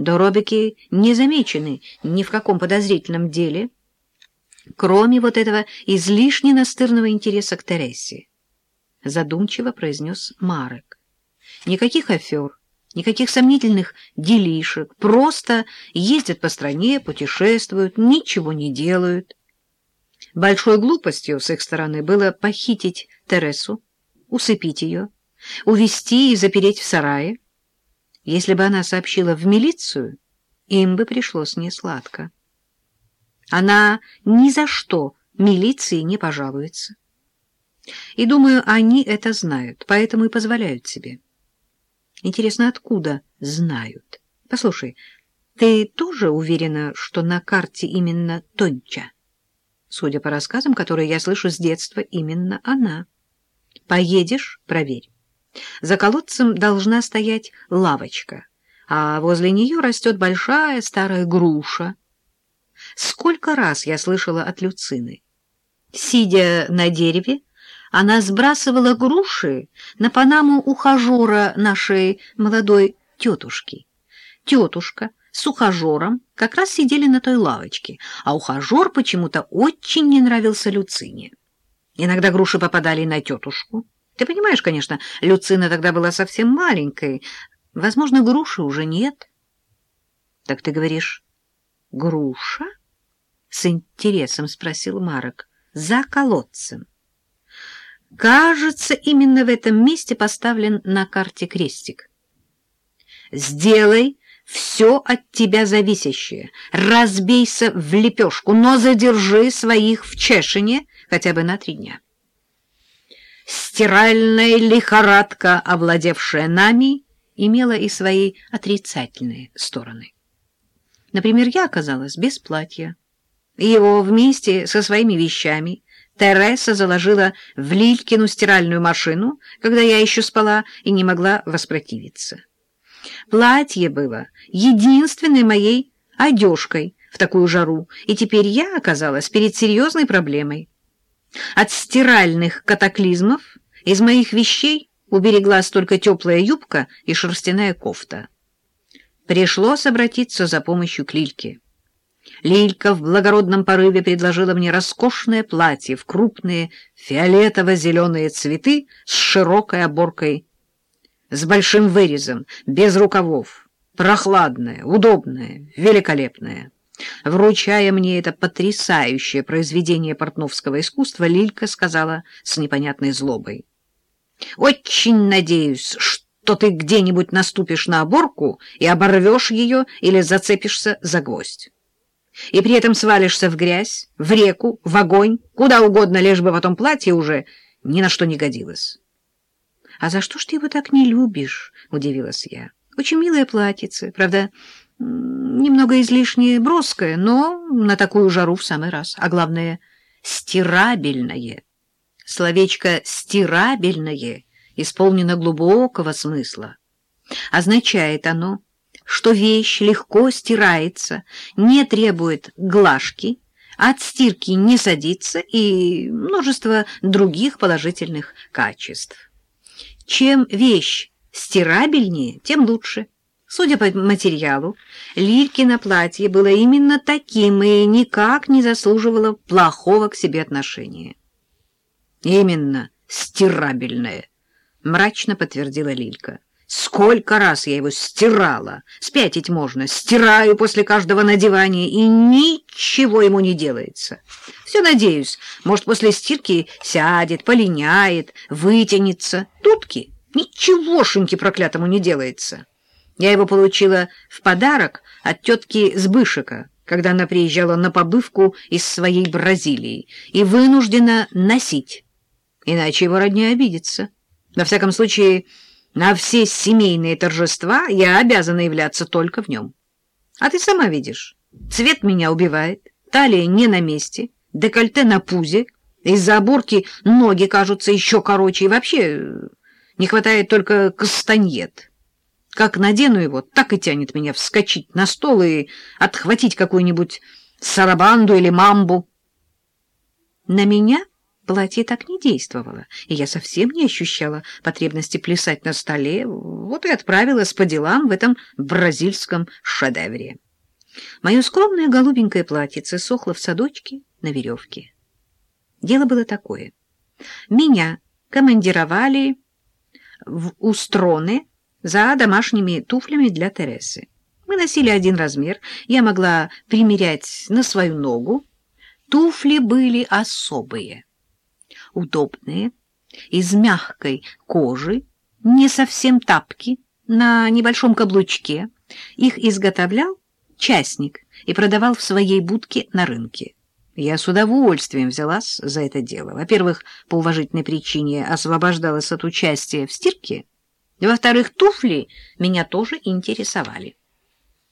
Доробики не замечены ни в каком подозрительном деле, кроме вот этого излишне настырного интереса к Тересе. Задумчиво произнес Марек. Никаких афер, никаких сомнительных делишек, просто ездят по стране, путешествуют, ничего не делают. Большой глупостью с их стороны было похитить Тересу, усыпить ее, увести и запереть в сарае. Если бы она сообщила в милицию, им бы пришлось несладко. Она ни за что милиции не пожалуется. И, думаю, они это знают, поэтому и позволяют себе. Интересно, откуда знают? Послушай, ты тоже уверена, что на карте именно Тонча? Судя по рассказам, которые я слышу с детства, именно она. Поедешь — проверь. За колодцем должна стоять лавочка, а возле нее растет большая старая груша. Сколько раз я слышала от Люцины. Сидя на дереве, она сбрасывала груши на панаму ухажера нашей молодой тетушки. Тетушка с ухажером как раз сидели на той лавочке, а ухажер почему-то очень не нравился Люцине. Иногда груши попадали на тетушку. Ты понимаешь, конечно, Люцина тогда была совсем маленькой. Возможно, груши уже нет. Так ты говоришь, груша? С интересом спросил Марок. За колодцем. Кажется, именно в этом месте поставлен на карте крестик. Сделай все от тебя зависящее. Разбейся в лепешку, но задержи своих в Чешине хотя бы на три дня. Стиральная лихорадка, овладевшая нами, имела и свои отрицательные стороны. Например, я оказалась без платья. Его вместе со своими вещами Тереса заложила в Лилькину стиральную машину, когда я еще спала и не могла воспротивиться. Платье было единственной моей одежкой в такую жару, и теперь я оказалась перед серьезной проблемой. От стиральных катаклизмов из моих вещей убереглась только теплая юбка и шерстяная кофта. Пришлось обратиться за помощью к Лильке. Лилька в благородном порыве предложила мне роскошное платье в крупные фиолетово-зеленые цветы с широкой оборкой с большим вырезом, без рукавов, прохладная, удобная, великолепная. Вручая мне это потрясающее произведение портновского искусства, Лилька сказала с непонятной злобой. «Очень надеюсь, что ты где-нибудь наступишь на оборку и оборвешь ее или зацепишься за гвоздь. И при этом свалишься в грязь, в реку, в огонь, куда угодно, лишь бы потом платье уже ни на что не годилось». «А за что ж ты его так не любишь?» — удивилась я. «Очень милое платьице, правда, немного излишне броское, но на такую жару в самый раз. А главное, стирабельное. Словечко «стирабельное» исполнено глубокого смысла. Означает оно, что вещь легко стирается, не требует глажки, от стирки не садится и множество других положительных качеств. Чем вещь стирабельнее, тем лучше. Судя по материалу, Лилькино платье было именно таким и никак не заслуживало плохого к себе отношения. «Именно стирабельное», — мрачно подтвердила Лилька. «Сколько раз я его стирала! Спятить можно. Стираю после каждого надевания, и ничего ему не делается. Все надеюсь, может, после стирки сядет, полиняет, вытянется. Тутки, ничегошеньки проклятому не делается. Я его получила в подарок от тетки Сбышика, когда она приезжала на побывку из своей Бразилии, и вынуждена носить, иначе его родня обидится. Во всяком случае, на все семейные торжества я обязана являться только в нем. А ты сама видишь, цвет меня убивает, талия не на месте, декольте на пузе, из-за оборки ноги кажутся еще короче, и вообще не хватает только кастаньет. Как надену его, так и тянет меня вскочить на стол и отхватить какую-нибудь сарабанду или мамбу. На меня платье так не действовало, и я совсем не ощущала потребности плясать на столе, вот и отправилась по делам в этом бразильском шедевре. Мое скромное голубенькое платьице сохло в садочке на веревке. Дело было такое. Меня командировали в Устроны за домашними туфлями для Тересы. Мы носили один размер, я могла примерять на свою ногу. Туфли были особые, удобные, из мягкой кожи, не совсем тапки, на небольшом каблучке. Их изготовлял частник и продавал в своей будке на рынке. Я с удовольствием взялась за это дело. Во-первых, по уважительной причине освобождалась от участия в стирке. Во-вторых, туфли меня тоже интересовали.